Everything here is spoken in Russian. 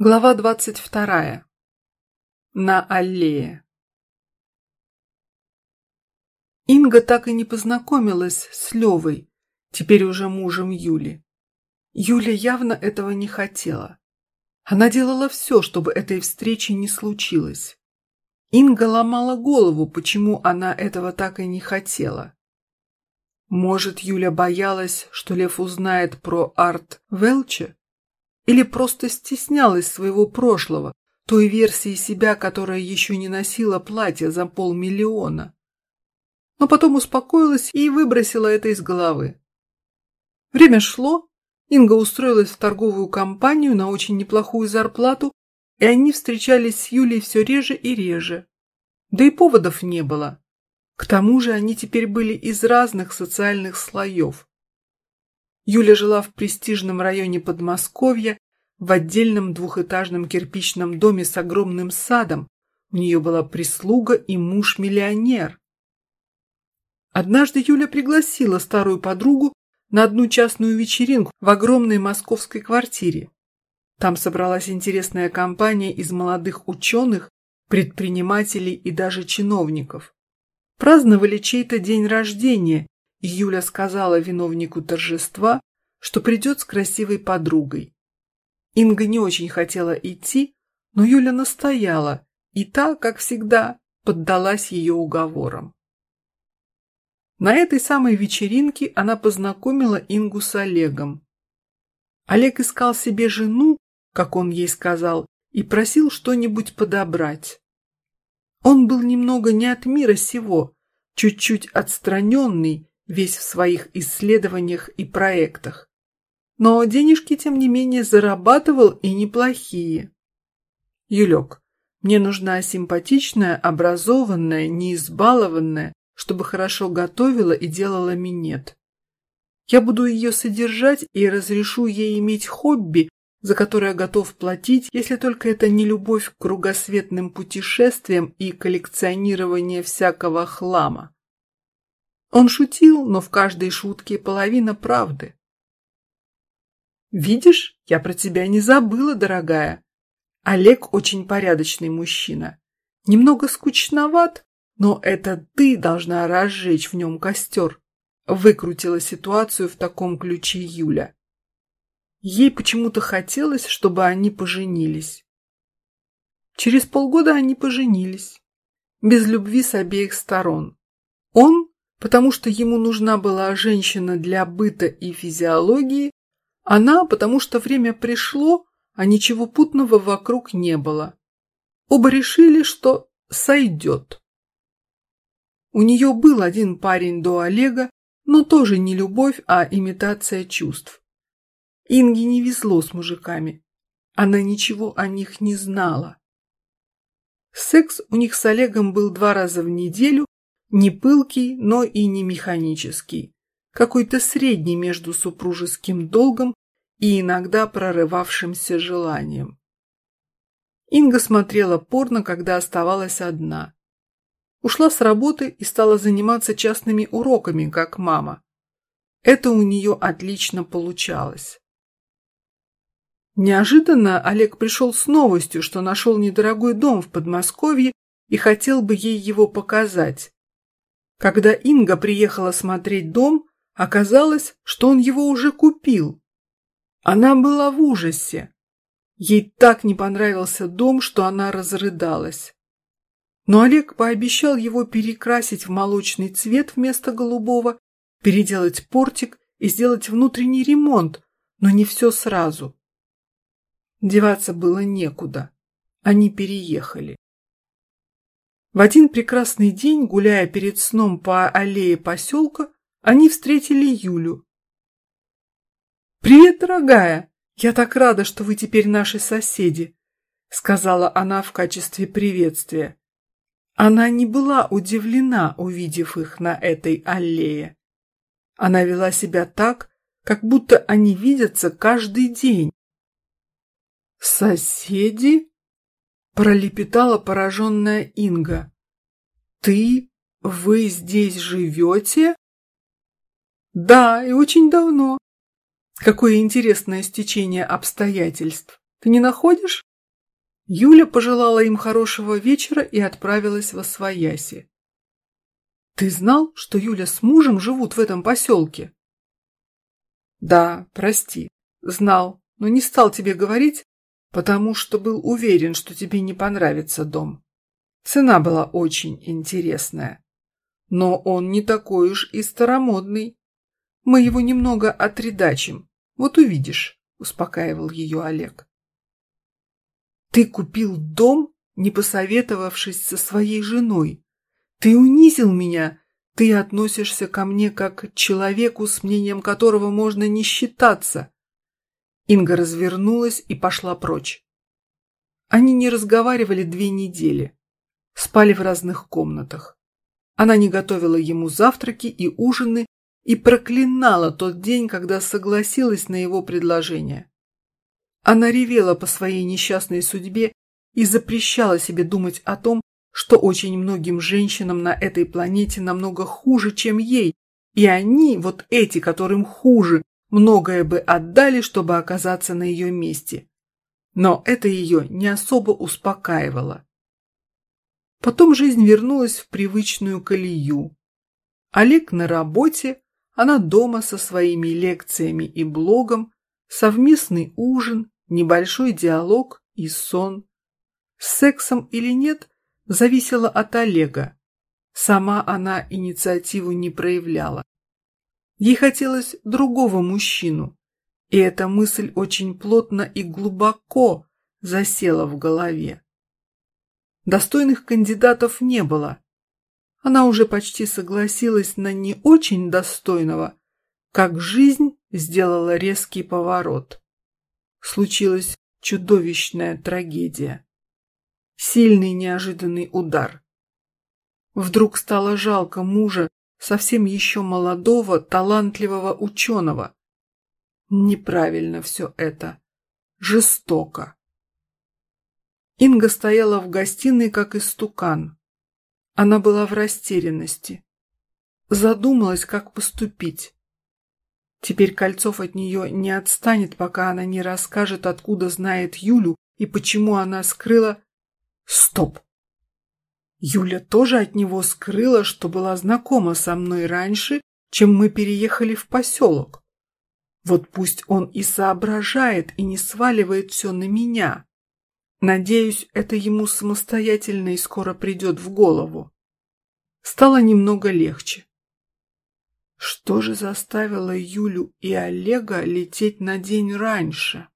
Глава двадцать вторая. На аллее. Инга так и не познакомилась с Левой, теперь уже мужем Юли. Юля явно этого не хотела. Она делала все, чтобы этой встречи не случилось. Инга ломала голову, почему она этого так и не хотела. Может, Юля боялась, что Лев узнает про Арт Велча? Или просто стеснялась своего прошлого, той версии себя, которая еще не носила платье за полмиллиона. Но потом успокоилась и выбросила это из головы. Время шло, Инга устроилась в торговую компанию на очень неплохую зарплату, и они встречались с Юлей все реже и реже. Да и поводов не было. К тому же они теперь были из разных социальных слоев. Юля жила в престижном районе Подмосковья, в отдельном двухэтажном кирпичном доме с огромным садом. У нее была прислуга и муж-миллионер. Однажды Юля пригласила старую подругу на одну частную вечеринку в огромной московской квартире. Там собралась интересная компания из молодых ученых, предпринимателей и даже чиновников. Праздновали чей-то день рождения, Юля сказала виновнику торжества, что придет с красивой подругой. Инга не очень хотела идти, но Юля настояла, и та, как всегда, поддалась ее уговорам. На этой самой вечеринке она познакомила Ингу с Олегом. Олег искал себе жену, как он ей сказал, и просил что-нибудь подобрать. Он был немного не от мира сего, чуть-чуть отстраненный весь в своих исследованиях и проектах. Но денежки, тем не менее, зарабатывал и неплохие. Юлек, мне нужна симпатичная, образованная, не избалованная, чтобы хорошо готовила и делала минет. Я буду ее содержать и разрешу ей иметь хобби, за которое готов платить, если только это не любовь к кругосветным путешествиям и коллекционирование всякого хлама. Он шутил, но в каждой шутке половина правды. Видишь, я про тебя не забыла, дорогая. Олег очень порядочный мужчина. Немного скучноват, но это ты должна разжечь в нем костер. Выкрутила ситуацию в таком ключе Юля. Ей почему-то хотелось, чтобы они поженились. Через полгода они поженились. Без любви с обеих сторон. Он потому что ему нужна была женщина для быта и физиологии, она, потому что время пришло, а ничего путного вокруг не было. Оба решили, что сойдет. У нее был один парень до Олега, но тоже не любовь, а имитация чувств. Инге не везло с мужиками. Она ничего о них не знала. Секс у них с Олегом был два раза в неделю, не пылкий, но и не механический. Какой-то средний между супружеским долгом и иногда прорывавшимся желанием. Инга смотрела порно, когда оставалась одна. Ушла с работы и стала заниматься частными уроками, как мама. Это у нее отлично получалось. Неожиданно Олег пришел с новостью, что нашел недорогой дом в Подмосковье и хотел бы ей его показать. Когда Инга приехала смотреть дом, оказалось, что он его уже купил. Она была в ужасе. Ей так не понравился дом, что она разрыдалась. Но Олег пообещал его перекрасить в молочный цвет вместо голубого, переделать портик и сделать внутренний ремонт, но не все сразу. Деваться было некуда. Они переехали. В один прекрасный день, гуляя перед сном по аллее поселка, они встретили Юлю. «Привет, дорогая! Я так рада, что вы теперь наши соседи», сказала она в качестве приветствия. Она не была удивлена, увидев их на этой аллее. Она вела себя так, как будто они видятся каждый день. «Соседи?» Пролепетала пораженная Инга. Ты, вы здесь живете? Да, и очень давно. Какое интересное стечение обстоятельств. Ты не находишь? Юля пожелала им хорошего вечера и отправилась во свояси. Ты знал, что Юля с мужем живут в этом поселке? Да, прости, знал, но не стал тебе говорить, потому что был уверен, что тебе не понравится дом. Цена была очень интересная. Но он не такой уж и старомодный. Мы его немного отредачим. Вот увидишь, успокаивал ее Олег. Ты купил дом, не посоветовавшись со своей женой. Ты унизил меня. Ты относишься ко мне как к человеку, с мнением которого можно не считаться. Инга развернулась и пошла прочь. Они не разговаривали две недели. Спали в разных комнатах. Она не готовила ему завтраки и ужины и проклинала тот день, когда согласилась на его предложение. Она ревела по своей несчастной судьбе и запрещала себе думать о том, что очень многим женщинам на этой планете намного хуже, чем ей, и они, вот эти, которым хуже, многое бы отдали, чтобы оказаться на ее месте. Но это ее не особо успокаивало. Потом жизнь вернулась в привычную колею. Олег на работе, она дома со своими лекциями и блогом, совместный ужин, небольшой диалог и сон. С сексом или нет, зависело от Олега. Сама она инициативу не проявляла. Ей хотелось другого мужчину, и эта мысль очень плотно и глубоко засела в голове. Достойных кандидатов не было. Она уже почти согласилась на не очень достойного, как жизнь сделала резкий поворот. Случилась чудовищная трагедия. Сильный неожиданный удар. Вдруг стало жалко мужа, совсем еще молодого, талантливого ученого. Неправильно все это. Жестоко. Инга стояла в гостиной, как истукан. Она была в растерянности. Задумалась, как поступить. Теперь Кольцов от нее не отстанет, пока она не расскажет, откуда знает Юлю и почему она скрыла... Стоп! Юля тоже от него скрыла, что была знакома со мной раньше, чем мы переехали в поселок. Вот пусть он и соображает, и не сваливает все на меня. Надеюсь, это ему самостоятельно и скоро придет в голову. Стало немного легче. Что же заставило Юлю и Олега лететь на день раньше?